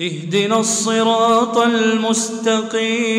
اهدنا الصراط المستقيم.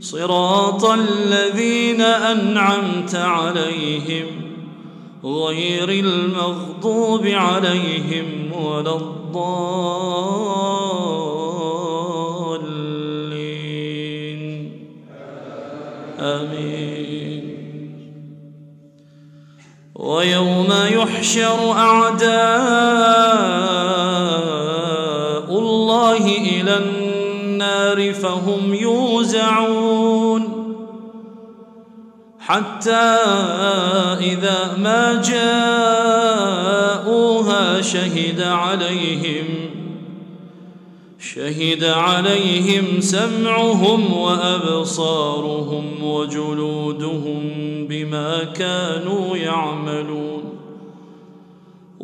صراط الذين أنعمت عليهم غير المغضوب عليهم ولا الضالين. آمين. ويوم يحشر أعداء فهم يوزعون. حتى إذا ما جاءوها شهد عليهم شهد عليهم سمعهم وأبصارهم وجلودهم بما كانوا يعملون.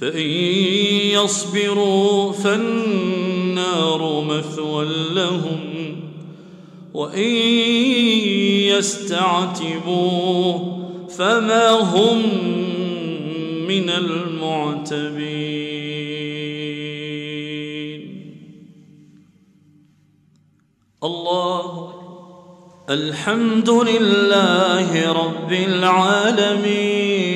فإن يصبروا فالنار مثوى لهم وإن يستعتبوا فما هم من المعتبين. الله الحمد لله رب العالمين.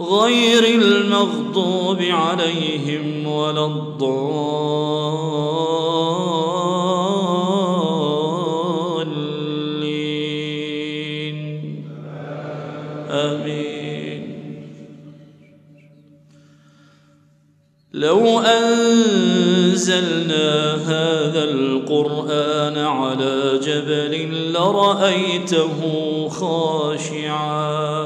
غير المغضوب عليهم ولا الضالين. آمين. لو أنزلنا هذا القرآن على جبل لرأيته خاشعا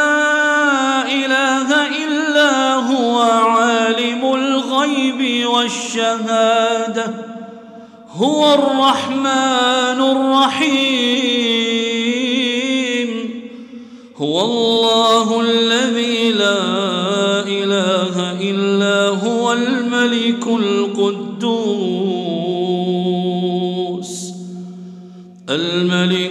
الغيب والشهادة هو الرحمن الرحيم. هو الله الذي لا إله إلا هو الملك القدوس الملك